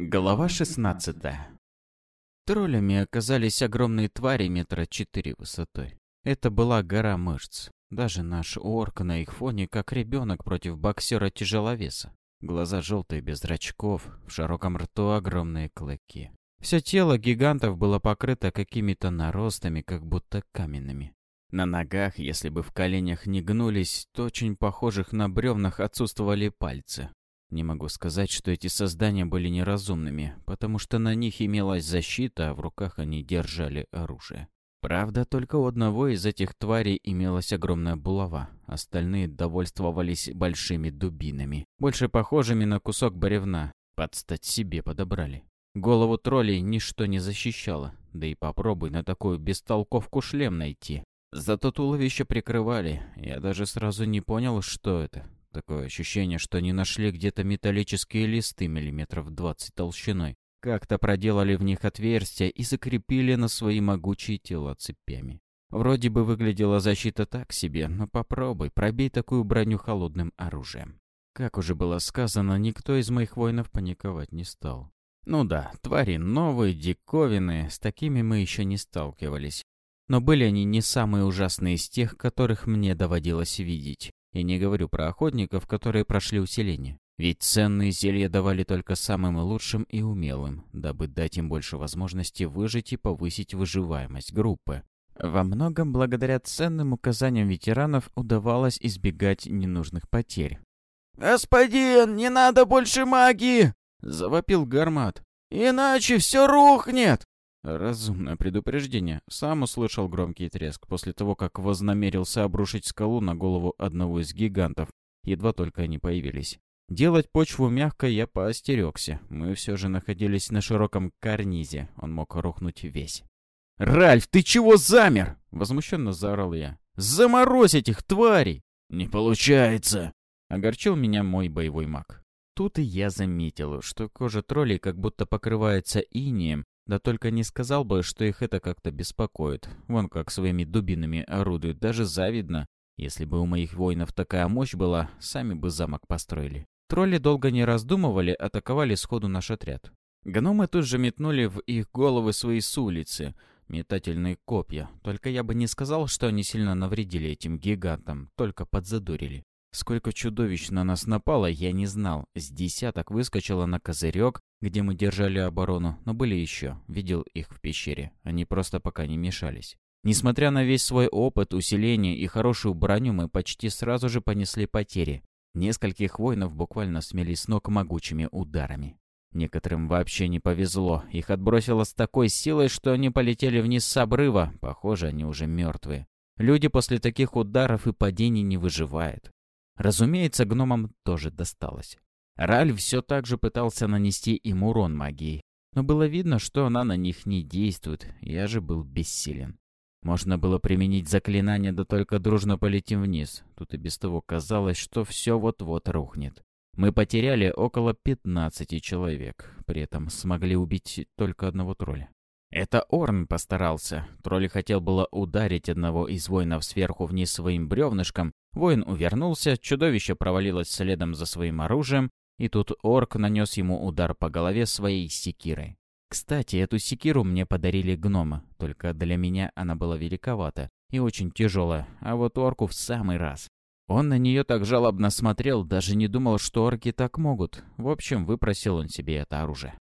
Глава 16 Троллями оказались огромные твари метра четыре высотой. Это была гора мышц. Даже наш орк на их фоне, как ребенок против боксера-тяжеловеса. Глаза желтые, без зрачков, в широком рту огромные клыки. Все тело гигантов было покрыто какими-то наростами, как будто каменными. На ногах, если бы в коленях не гнулись, то очень похожих на бревнах отсутствовали пальцы. Не могу сказать, что эти создания были неразумными, потому что на них имелась защита, а в руках они держали оружие. Правда, только у одного из этих тварей имелась огромная булава, остальные довольствовались большими дубинами, больше похожими на кусок бревна, подстать себе подобрали. Голову троллей ничто не защищало, да и попробуй на такую бестолковку шлем найти. Зато туловище прикрывали, я даже сразу не понял, что это. Такое ощущение, что они нашли где-то металлические листы миллиметров 20 толщиной. Как-то проделали в них отверстия и закрепили на свои могучие тела цепями. Вроде бы выглядела защита так себе, но попробуй, пробей такую броню холодным оружием. Как уже было сказано, никто из моих воинов паниковать не стал. Ну да, твари новые, диковинные, с такими мы еще не сталкивались. Но были они не самые ужасные из тех, которых мне доводилось видеть. И не говорю про охотников, которые прошли усиление. Ведь ценные зелья давали только самым лучшим и умелым, дабы дать им больше возможности выжить и повысить выживаемость группы. Во многом благодаря ценным указаниям ветеранов удавалось избегать ненужных потерь. «Господин, не надо больше магии!» — завопил Гармат. «Иначе все рухнет!» Разумное предупреждение. Сам услышал громкий треск после того, как вознамерился обрушить скалу на голову одного из гигантов. Едва только они появились. Делать почву мягкой я поостерегся. Мы все же находились на широком карнизе. Он мог рухнуть весь. «Ральф, ты чего замер?» — возмущенно заорал я. «Заморозь этих тварей!» «Не получается!» — огорчил меня мой боевой маг. Тут и я заметил, что кожа троллей как будто покрывается инием, да только не сказал бы, что их это как-то беспокоит. Вон как своими дубинами орудуют, даже завидно. Если бы у моих воинов такая мощь была, сами бы замок построили. Тролли долго не раздумывали, атаковали сходу наш отряд. Гномы тут же метнули в их головы свои с улицы, метательные копья. Только я бы не сказал, что они сильно навредили этим гигантам, только подзадурили. Сколько чудовищ на нас напало, я не знал. С десяток выскочило на козырек, где мы держали оборону, но были еще. Видел их в пещере. Они просто пока не мешались. Несмотря на весь свой опыт, усиление и хорошую броню, мы почти сразу же понесли потери. Нескольких воинов буквально смели с ног могучими ударами. Некоторым вообще не повезло. Их отбросило с такой силой, что они полетели вниз с обрыва. Похоже, они уже мертвые. Люди после таких ударов и падений не выживают. Разумеется, гномам тоже досталось. Ральф все так же пытался нанести им урон магией, но было видно, что она на них не действует, я же был бессилен. Можно было применить заклинание, да только дружно полетим вниз. Тут и без того казалось, что все вот-вот рухнет. Мы потеряли около 15 человек, при этом смогли убить только одного тролля. Это Орн постарался. Тролль хотел было ударить одного из воинов сверху вниз своим бревнышком. Воин увернулся, чудовище провалилось следом за своим оружием, и тут орк нанес ему удар по голове своей секирой. Кстати, эту секиру мне подарили гномы, только для меня она была великовата и очень тяжелая, а вот орку в самый раз. Он на нее так жалобно смотрел, даже не думал, что орки так могут. В общем, выпросил он себе это оружие.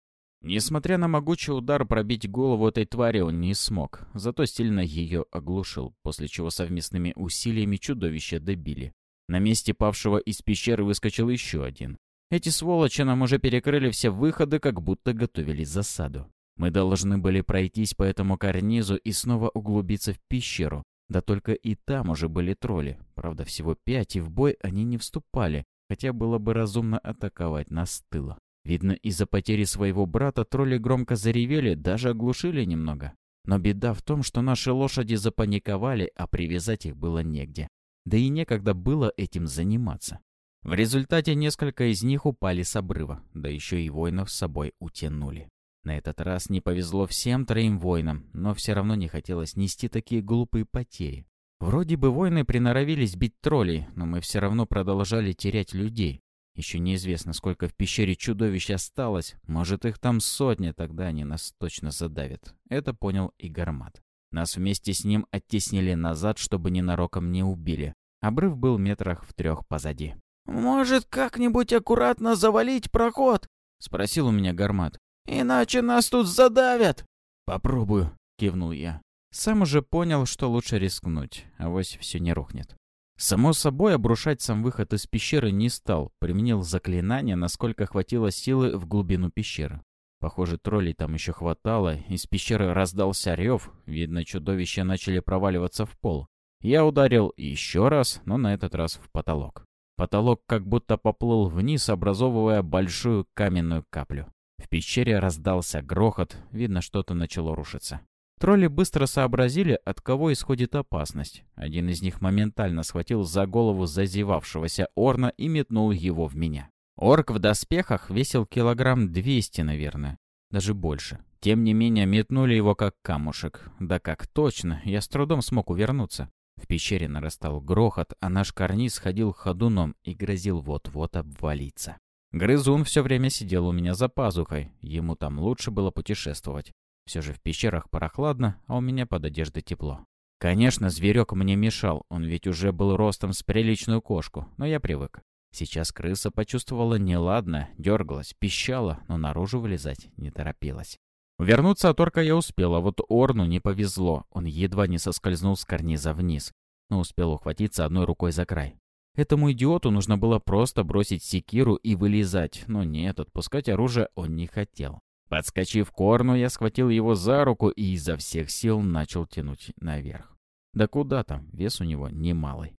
Несмотря на могучий удар, пробить голову этой твари он не смог, зато сильно ее оглушил, после чего совместными усилиями чудовища добили. На месте павшего из пещеры выскочил еще один. Эти сволочи нам уже перекрыли все выходы, как будто готовили засаду. Мы должны были пройтись по этому карнизу и снова углубиться в пещеру. Да только и там уже были тролли. Правда, всего пять, и в бой они не вступали, хотя было бы разумно атаковать нас с. Видно, из-за потери своего брата тролли громко заревели, даже оглушили немного. Но беда в том, что наши лошади запаниковали, а привязать их было негде. Да и некогда было этим заниматься. В результате несколько из них упали с обрыва, да еще и воинов с собой утянули. На этот раз не повезло всем троим воинам, но все равно не хотелось нести такие глупые потери. Вроде бы воины приноровились бить троллей, но мы все равно продолжали терять людей. Еще неизвестно, сколько в пещере чудовищ осталось. Может, их там сотни, тогда они нас точно задавят. Это понял и Гармат. Нас вместе с ним оттеснили назад, чтобы ненароком не убили. Обрыв был метрах в трех позади. «Может, как-нибудь аккуратно завалить проход?» — спросил у меня Гармат. «Иначе нас тут задавят!» «Попробую», — кивнул я. Сам уже понял, что лучше рискнуть, а вось все не рухнет. Само собой, обрушать сам выход из пещеры не стал, применил заклинание, насколько хватило силы в глубину пещеры. Похоже, троллей там еще хватало, из пещеры раздался рев, видно, чудовища начали проваливаться в пол. Я ударил еще раз, но на этот раз в потолок. Потолок как будто поплыл вниз, образовывая большую каменную каплю. В пещере раздался грохот, видно, что-то начало рушиться. Тролли быстро сообразили, от кого исходит опасность. Один из них моментально схватил за голову зазевавшегося Орна и метнул его в меня. Орк в доспехах весил килограмм 200, наверное. Даже больше. Тем не менее, метнули его как камушек. Да как точно, я с трудом смог увернуться. В пещере нарастал грохот, а наш карниз ходил ходуном и грозил вот-вот обвалиться. Грызун все время сидел у меня за пазухой, ему там лучше было путешествовать. Все же в пещерах прохладно, а у меня под одеждой тепло. Конечно, зверек мне мешал, он ведь уже был ростом с приличную кошку, но я привык. Сейчас крыса почувствовала неладно, дергалась, пищала, но наружу вылезать не торопилась. Вернуться от орка я успел, а вот Орну не повезло. Он едва не соскользнул с карниза вниз, но успел ухватиться одной рукой за край. Этому идиоту нужно было просто бросить секиру и вылезать, но нет, отпускать оружие он не хотел. Подскочив к Орну, я схватил его за руку и изо всех сил начал тянуть наверх. Да куда там, вес у него немалый.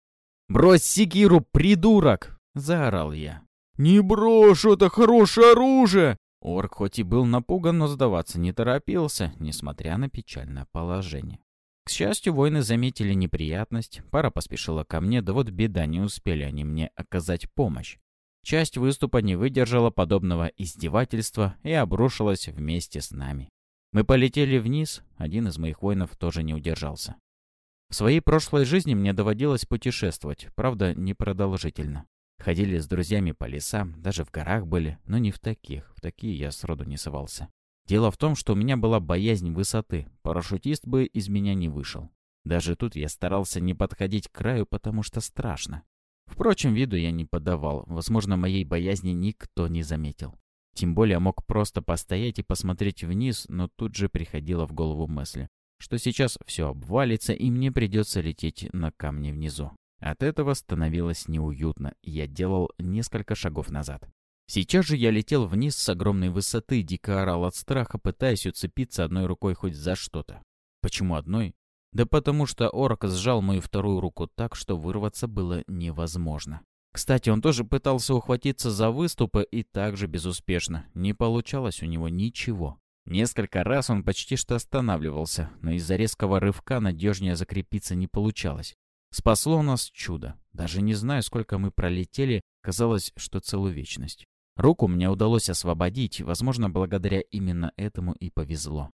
«Брось секиру, придурок!» — заорал я. «Не брошь, это хорошее оружие!» Орк хоть и был напуган, но сдаваться не торопился, несмотря на печальное положение. К счастью, воины заметили неприятность, пара поспешила ко мне, да вот беда, не успели они мне оказать помощь. Часть выступа не выдержала подобного издевательства и обрушилась вместе с нами. Мы полетели вниз, один из моих воинов тоже не удержался. В своей прошлой жизни мне доводилось путешествовать, правда, непродолжительно. Ходили с друзьями по лесам, даже в горах были, но не в таких, в такие я сроду не совался. Дело в том, что у меня была боязнь высоты, парашютист бы из меня не вышел. Даже тут я старался не подходить к краю, потому что страшно. Впрочем, виду я не подавал, возможно, моей боязни никто не заметил. Тем более мог просто постоять и посмотреть вниз, но тут же приходила в голову мысль, что сейчас все обвалится и мне придется лететь на камни внизу. От этого становилось неуютно, и я делал несколько шагов назад. Сейчас же я летел вниз с огромной высоты, дико орал от страха, пытаясь уцепиться одной рукой хоть за что-то. Почему одной? Да потому что орк сжал мою вторую руку так, что вырваться было невозможно. Кстати, он тоже пытался ухватиться за выступы и также безуспешно. Не получалось у него ничего. Несколько раз он почти что останавливался, но из-за резкого рывка надежнее закрепиться не получалось. Спасло нас чудо. Даже не знаю, сколько мы пролетели, казалось, что целую вечность. Руку мне удалось освободить, возможно, благодаря именно этому и повезло.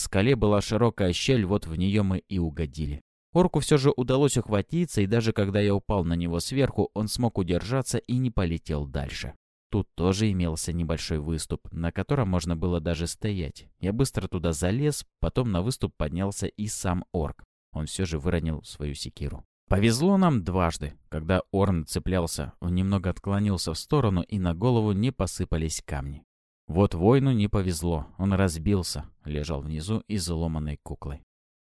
В скале была широкая щель, вот в нее мы и угодили. Орку все же удалось ухватиться, и даже когда я упал на него сверху, он смог удержаться и не полетел дальше. Тут тоже имелся небольшой выступ, на котором можно было даже стоять. Я быстро туда залез, потом на выступ поднялся и сам орк. Он все же выронил свою секиру. Повезло нам дважды. Когда Орн цеплялся, он немного отклонился в сторону, и на голову не посыпались камни. Вот воину не повезло, он разбился, лежал внизу изломанной куклой.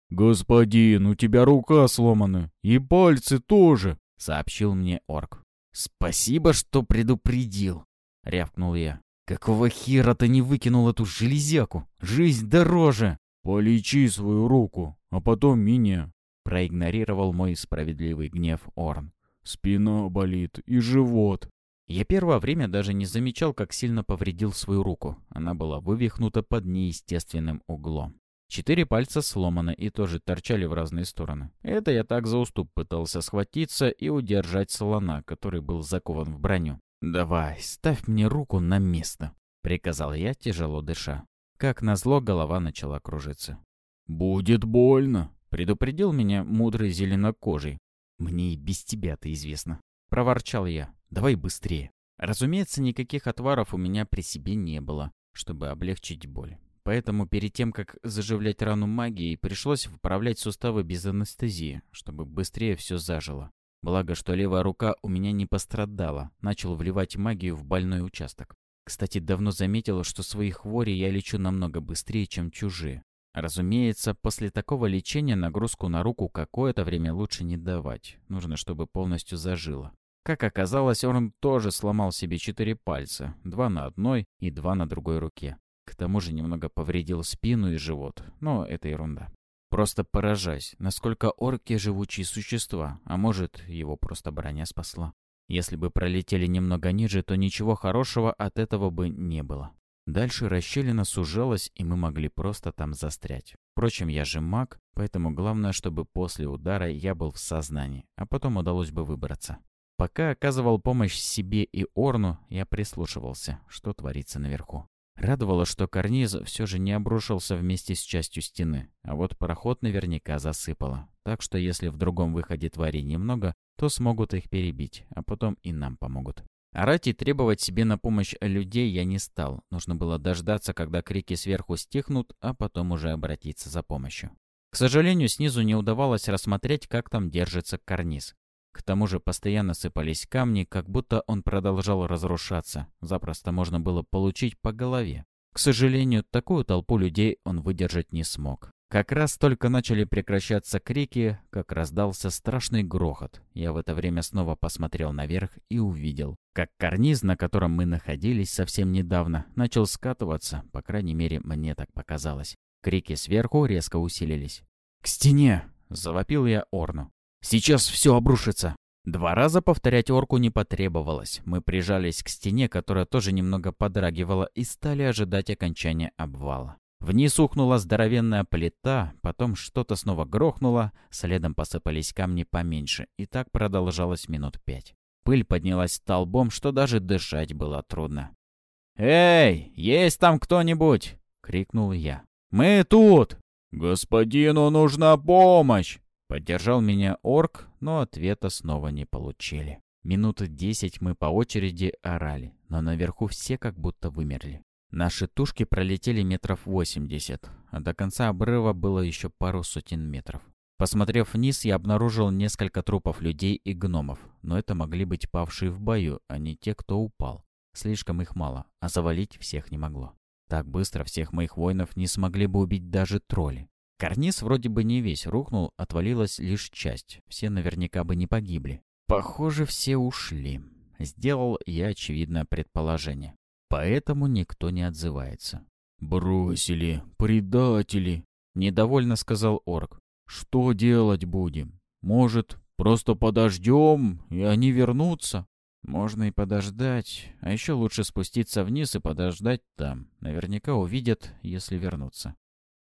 «Господин, у тебя рука сломана, и пальцы тоже», — сообщил мне орк. «Спасибо, что предупредил», — рявкнул я. «Какого хера ты не выкинул эту железяку? Жизнь дороже!» «Полечи свою руку, а потом меня», — проигнорировал мой справедливый гнев Орн. «Спина болит и живот». Я первое время даже не замечал, как сильно повредил свою руку. Она была вывихнута под неестественным углом. Четыре пальца сломаны и тоже торчали в разные стороны. Это я так за уступ пытался схватиться и удержать слона, который был закован в броню. «Давай, ставь мне руку на место», — приказал я, тяжело дыша. Как назло, голова начала кружиться. «Будет больно», — предупредил меня мудрый зеленокожий. «Мне и без тебя-то известно», — проворчал я. Давай быстрее. Разумеется, никаких отваров у меня при себе не было, чтобы облегчить боль. Поэтому перед тем, как заживлять рану магией, пришлось вправлять суставы без анестезии, чтобы быстрее все зажило. Благо, что левая рука у меня не пострадала, начал вливать магию в больной участок. Кстати, давно заметил, что свои хвори я лечу намного быстрее, чем чужие. Разумеется, после такого лечения нагрузку на руку какое-то время лучше не давать. Нужно, чтобы полностью зажило. Как оказалось, он тоже сломал себе четыре пальца, два на одной и два на другой руке. К тому же немного повредил спину и живот, но это ерунда. Просто поражаюсь, насколько орки живучие существа, а может, его просто броня спасла. Если бы пролетели немного ниже, то ничего хорошего от этого бы не было. Дальше расщелина сужалась, и мы могли просто там застрять. Впрочем, я же маг, поэтому главное, чтобы после удара я был в сознании, а потом удалось бы выбраться. Пока оказывал помощь себе и Орну, я прислушивался, что творится наверху. Радовало, что карниз все же не обрушился вместе с частью стены, а вот проход наверняка засыпало. Так что если в другом выходе тварей немного, то смогут их перебить, а потом и нам помогут. Орать и требовать себе на помощь людей я не стал. Нужно было дождаться, когда крики сверху стихнут, а потом уже обратиться за помощью. К сожалению, снизу не удавалось рассмотреть, как там держится карниз. К тому же постоянно сыпались камни, как будто он продолжал разрушаться. Запросто можно было получить по голове. К сожалению, такую толпу людей он выдержать не смог. Как раз только начали прекращаться крики, как раздался страшный грохот. Я в это время снова посмотрел наверх и увидел, как карниз, на котором мы находились совсем недавно, начал скатываться, по крайней мере, мне так показалось. Крики сверху резко усилились. «К стене!» — завопил я Орну. «Сейчас все обрушится!» Два раза повторять орку не потребовалось. Мы прижались к стене, которая тоже немного подрагивала, и стали ожидать окончания обвала. Вниз ухнула здоровенная плита, потом что-то снова грохнуло, следом посыпались камни поменьше, и так продолжалось минут пять. Пыль поднялась столбом, что даже дышать было трудно. «Эй, есть там кто-нибудь?» — крикнул я. «Мы тут!» «Господину нужна помощь!» Поддержал меня орк, но ответа снова не получили. Минуты десять мы по очереди орали, но наверху все как будто вымерли. Наши тушки пролетели метров 80, а до конца обрыва было еще пару сотен метров. Посмотрев вниз, я обнаружил несколько трупов людей и гномов, но это могли быть павшие в бою, а не те, кто упал. Слишком их мало, а завалить всех не могло. Так быстро всех моих воинов не смогли бы убить даже тролли. Карниз вроде бы не весь рухнул, отвалилась лишь часть. Все наверняка бы не погибли. Похоже, все ушли. Сделал я очевидное предположение. Поэтому никто не отзывается. «Бросили, предатели!» — недовольно сказал орк. «Что делать будем? Может, просто подождем, и они вернутся?» «Можно и подождать, а еще лучше спуститься вниз и подождать там. Наверняка увидят, если вернутся».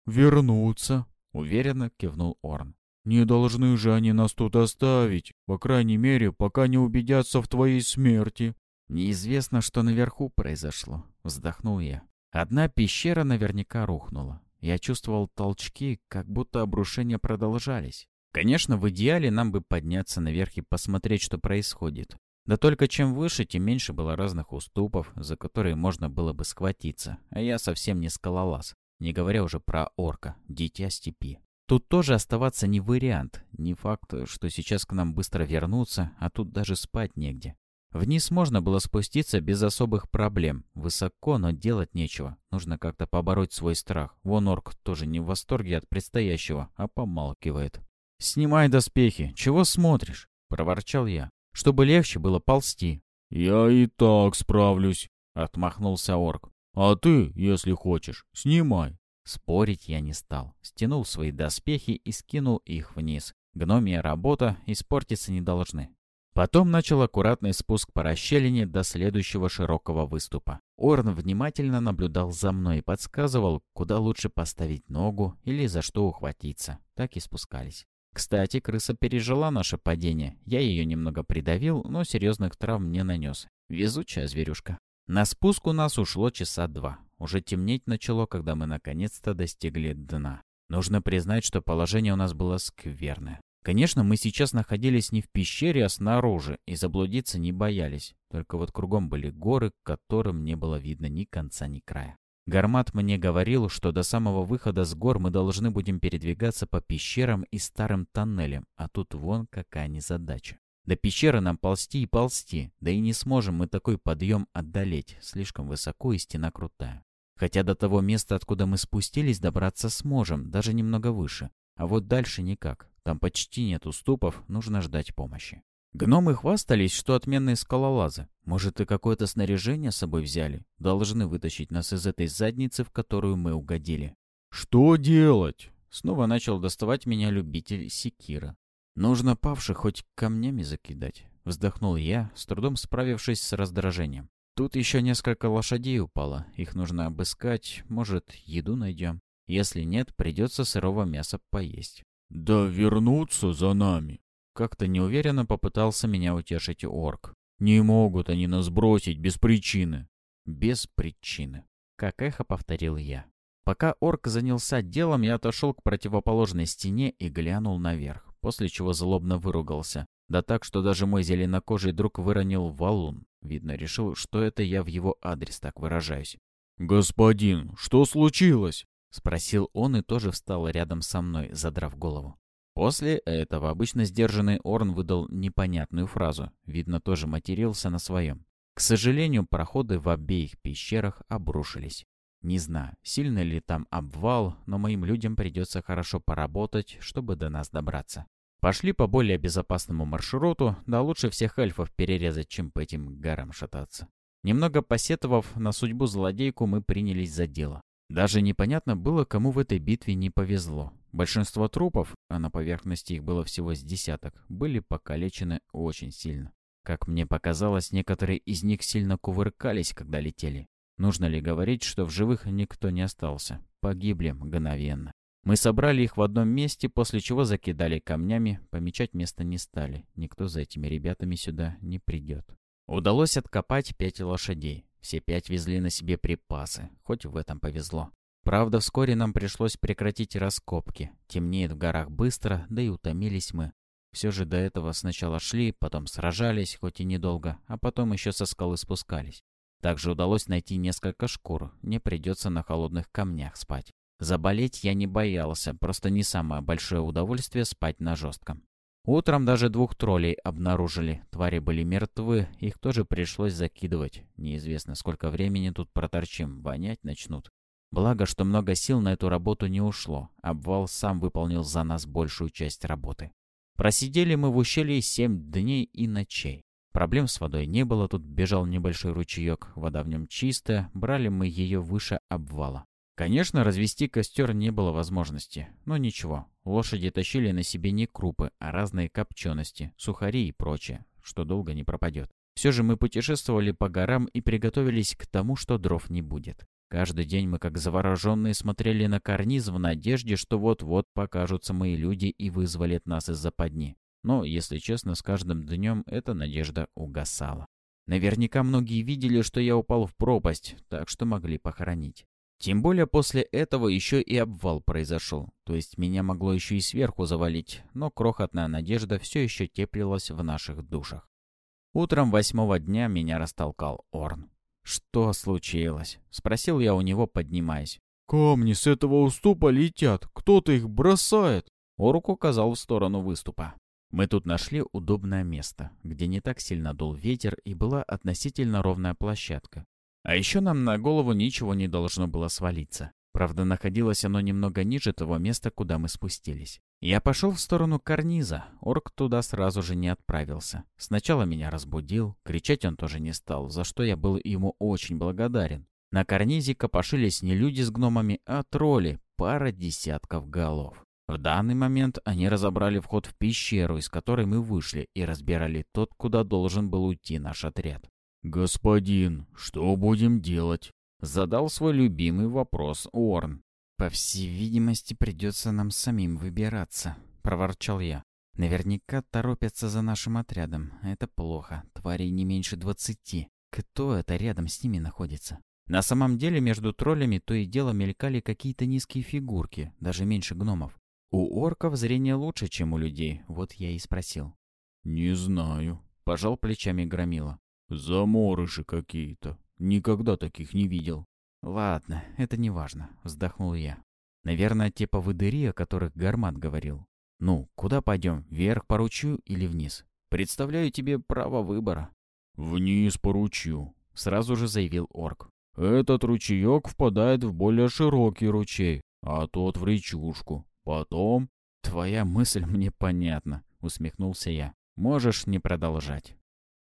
«Вернутся», — уверенно кивнул Орн. «Не должны же они нас тут оставить, по крайней мере, пока не убедятся в твоей смерти». «Неизвестно, что наверху произошло», — вздохнул я. Одна пещера наверняка рухнула. Я чувствовал толчки, как будто обрушения продолжались. Конечно, в идеале нам бы подняться наверх и посмотреть, что происходит. Да только чем выше, тем меньше было разных уступов, за которые можно было бы схватиться. А я совсем не скалолаз, не говоря уже про орка, дитя степи. Тут тоже оставаться не вариант. Не факт, что сейчас к нам быстро вернутся, а тут даже спать негде. Вниз можно было спуститься без особых проблем. Высоко, но делать нечего. Нужно как-то побороть свой страх. Вон орк тоже не в восторге от предстоящего, а помалкивает. «Снимай доспехи. Чего смотришь?» — проворчал я. «Чтобы легче было ползти». «Я и так справлюсь», — отмахнулся орк. «А ты, если хочешь, снимай». Спорить я не стал. Стянул свои доспехи и скинул их вниз. Гномия работа испортиться не должны. Потом начал аккуратный спуск по расщелине до следующего широкого выступа. Орн внимательно наблюдал за мной и подсказывал, куда лучше поставить ногу или за что ухватиться. Так и спускались. Кстати, крыса пережила наше падение. Я ее немного придавил, но серьезных травм не нанес. Везучая зверюшка. На спуск у нас ушло часа два. Уже темнеть начало, когда мы наконец-то достигли дна. Нужно признать, что положение у нас было скверное. Конечно, мы сейчас находились не в пещере, а снаружи, и заблудиться не боялись. Только вот кругом были горы, которым не было видно ни конца, ни края. Гармат мне говорил, что до самого выхода с гор мы должны будем передвигаться по пещерам и старым тоннелям, а тут вон какая незадача. До пещеры нам ползти и ползти, да и не сможем мы такой подъем отдалеть, слишком высоко и стена крутая. Хотя до того места, откуда мы спустились, добраться сможем, даже немного выше. А вот дальше никак. Там почти нет уступов, нужно ждать помощи. Гномы хвастались, что отменные скалолазы. Может, и какое-то снаряжение с собой взяли? Должны вытащить нас из этой задницы, в которую мы угодили. «Что делать?» Снова начал доставать меня любитель секира. «Нужно павших хоть камнями закидать», — вздохнул я, с трудом справившись с раздражением. «Тут еще несколько лошадей упало, их нужно обыскать, может, еду найдем. Если нет, придется сырого мяса поесть». «Да вернуться за нами!» Как-то неуверенно попытался меня утешить орк. «Не могут они нас бросить без причины!» «Без причины!» Как эхо повторил я. Пока орк занялся делом, я отошел к противоположной стене и глянул наверх, после чего злобно выругался. Да так, что даже мой зеленокожий друг выронил валун. Видно, решил, что это я в его адрес так выражаюсь. «Господин, что случилось?» — спросил он и тоже встал рядом со мной, задрав голову. После этого обычно сдержанный Орн выдал непонятную фразу. Видно, тоже матерился на своем. К сожалению, проходы в обеих пещерах обрушились. Не знаю, сильно ли там обвал, но моим людям придется хорошо поработать, чтобы до нас добраться. Пошли по более безопасному маршруту, да лучше всех эльфов перерезать, чем по этим горам шататься. Немного посетовав на судьбу злодейку, мы принялись за дело. Даже непонятно было, кому в этой битве не повезло. Большинство трупов, а на поверхности их было всего с десяток, были покалечены очень сильно. Как мне показалось, некоторые из них сильно кувыркались, когда летели. Нужно ли говорить, что в живых никто не остался? Погибли мгновенно. Мы собрали их в одном месте, после чего закидали камнями, помечать место не стали. Никто за этими ребятами сюда не придет. Удалось откопать пять лошадей. Все пять везли на себе припасы, хоть в этом повезло. Правда, вскоре нам пришлось прекратить раскопки. Темнеет в горах быстро, да и утомились мы. Все же до этого сначала шли, потом сражались, хоть и недолго, а потом еще со скалы спускались. Также удалось найти несколько шкур, не придется на холодных камнях спать. Заболеть я не боялся, просто не самое большое удовольствие спать на жестком. Утром даже двух троллей обнаружили. Твари были мертвы, их тоже пришлось закидывать. Неизвестно, сколько времени тут проторчим, вонять начнут. Благо, что много сил на эту работу не ушло. Обвал сам выполнил за нас большую часть работы. Просидели мы в ущелье семь дней и ночей. Проблем с водой не было, тут бежал небольшой ручеек, вода в нем чистая, брали мы ее выше обвала. Конечно, развести костер не было возможности, но ничего. Лошади тащили на себе не крупы, а разные копчености, сухари и прочее, что долго не пропадет. Все же мы путешествовали по горам и приготовились к тому, что дров не будет. Каждый день мы, как завороженные, смотрели на карниз в надежде, что вот-вот покажутся мои люди и вызволят нас из западни. Но, если честно, с каждым днем эта надежда угасала. Наверняка многие видели, что я упал в пропасть, так что могли похоронить. Тем более после этого еще и обвал произошел, то есть меня могло еще и сверху завалить, но крохотная надежда все еще теплилась в наших душах. Утром восьмого дня меня растолкал Орн. «Что случилось?» — спросил я у него, поднимаясь. «Камни с этого уступа летят, кто-то их бросает!» Орк указал в сторону выступа. Мы тут нашли удобное место, где не так сильно дул ветер и была относительно ровная площадка. А еще нам на голову ничего не должно было свалиться. Правда, находилось оно немного ниже того места, куда мы спустились. Я пошел в сторону карниза. Орк туда сразу же не отправился. Сначала меня разбудил, кричать он тоже не стал, за что я был ему очень благодарен. На карнизе копошились не люди с гномами, а тролли, пара десятков голов. В данный момент они разобрали вход в пещеру, из которой мы вышли, и разбирали тот, куда должен был уйти наш отряд. «Господин, что будем делать?» Задал свой любимый вопрос Уорн. «По всей видимости, придется нам самим выбираться», — проворчал я. «Наверняка торопятся за нашим отрядом. Это плохо. Тварей не меньше двадцати. Кто это рядом с ними находится?» На самом деле между троллями то и дело мелькали какие-то низкие фигурки, даже меньше гномов. У орков зрение лучше, чем у людей, вот я и спросил. «Не знаю», — пожал плечами Громила. «Заморыши какие-то. Никогда таких не видел». «Ладно, это не важно», — вздохнул я. «Наверное, те поводыри, о которых Гармат говорил. Ну, куда пойдем, вверх по ручью или вниз? Представляю тебе право выбора». «Вниз по ручью», — сразу же заявил орк. «Этот ручеек впадает в более широкий ручей, а тот в речушку. Потом...» «Твоя мысль мне понятна», — усмехнулся я. «Можешь не продолжать».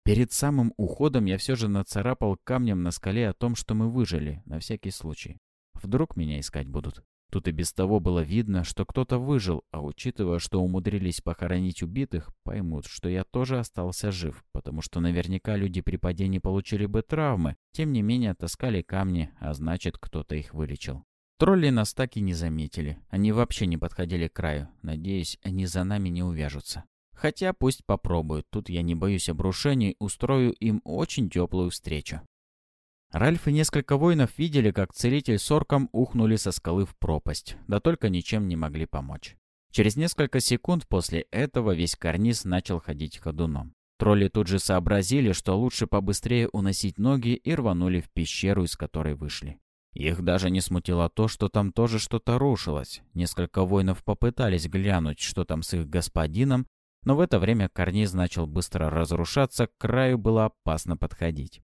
Перед самым уходом я все же нацарапал камнем на скале о том, что мы выжили, на всякий случай. Вдруг меня искать будут. Тут и без того было видно, что кто-то выжил, а учитывая, что умудрились похоронить убитых, поймут, что я тоже остался жив, потому что наверняка люди при падении получили бы травмы, тем не менее таскали камни, а значит, кто-то их вылечил. Тролли нас так и не заметили. Они вообще не подходили к краю. Надеюсь, они за нами не увяжутся. Хотя пусть попробуют. Тут я не боюсь обрушений, устрою им очень теплую встречу. Ральф и несколько воинов видели, как целитель с орком ухнули со скалы в пропасть, да только ничем не могли помочь. Через несколько секунд после этого весь карниз начал ходить ходуном. Тролли тут же сообразили, что лучше побыстрее уносить ноги и рванули в пещеру, из которой вышли. Их даже не смутило то, что там тоже что-то рушилось. Несколько воинов попытались глянуть, что там с их господином, но в это время карниз начал быстро разрушаться, к краю было опасно подходить.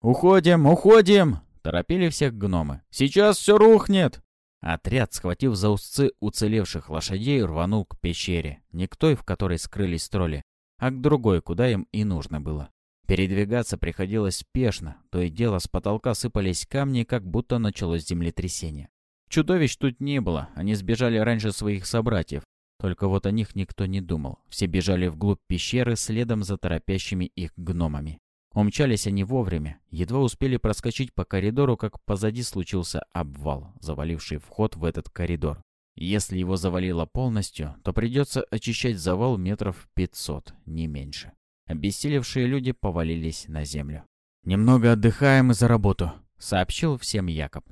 «Уходим, уходим!» — торопили всех гномы. «Сейчас все рухнет!» Отряд, схватив за узцы уцелевших лошадей, рванул к пещере, не к той, в которой скрылись тролли, а к другой, куда им и нужно было. Передвигаться приходилось спешно, то и дело с потолка сыпались камни, как будто началось землетрясение. Чудовищ тут не было, они сбежали раньше своих собратьев. Только вот о них никто не думал. Все бежали вглубь пещеры следом за торопящими их гномами. Умчались они вовремя, едва успели проскочить по коридору, как позади случился обвал, заваливший вход в этот коридор. Если его завалило полностью, то придется очищать завал метров 500, не меньше. Обессилевшие люди повалились на землю. «Немного отдыхаем и за работу», — сообщил всем Якоб.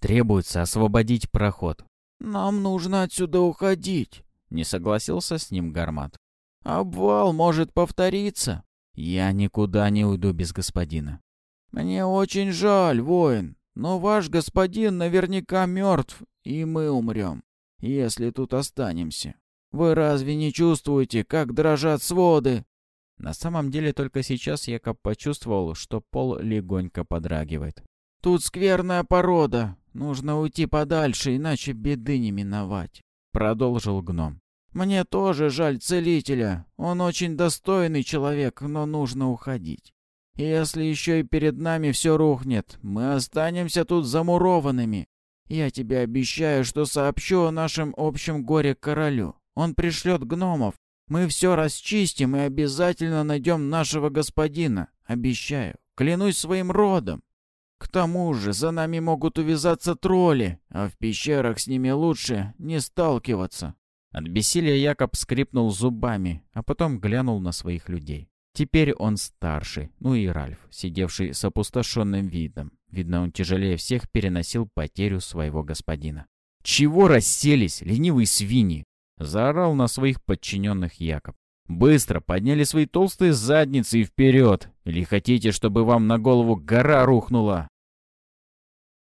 «Требуется освободить проход». «Нам нужно отсюда уходить», — не согласился с ним Гармат. «Обвал может повториться». «Я никуда не уйду без господина». «Мне очень жаль, воин, но ваш господин наверняка мертв, и мы умрем, если тут останемся. Вы разве не чувствуете, как дрожат своды?» На самом деле только сейчас Якоб почувствовал, что пол легонько подрагивает. «Тут скверная порода. Нужно уйти подальше, иначе беды не миновать», — продолжил гном. Мне тоже жаль целителя. Он очень достойный человек, но нужно уходить. Если еще и перед нами все рухнет, мы останемся тут замурованными. Я тебе обещаю, что сообщу о нашем общем горе королю. Он пришлет гномов. Мы все расчистим и обязательно найдем нашего господина. Обещаю. Клянусь своим родом. К тому же за нами могут увязаться тролли, а в пещерах с ними лучше не сталкиваться. От бессилия Якоб скрипнул зубами, а потом глянул на своих людей. Теперь он старший, ну и Ральф, сидевший с опустошенным видом. Видно, он тяжелее всех переносил потерю своего господина. «Чего расселись, ленивые свиньи?» — заорал на своих подчиненных Якоб. «Быстро подняли свои толстые задницы и вперед! Или хотите, чтобы вам на голову гора рухнула?»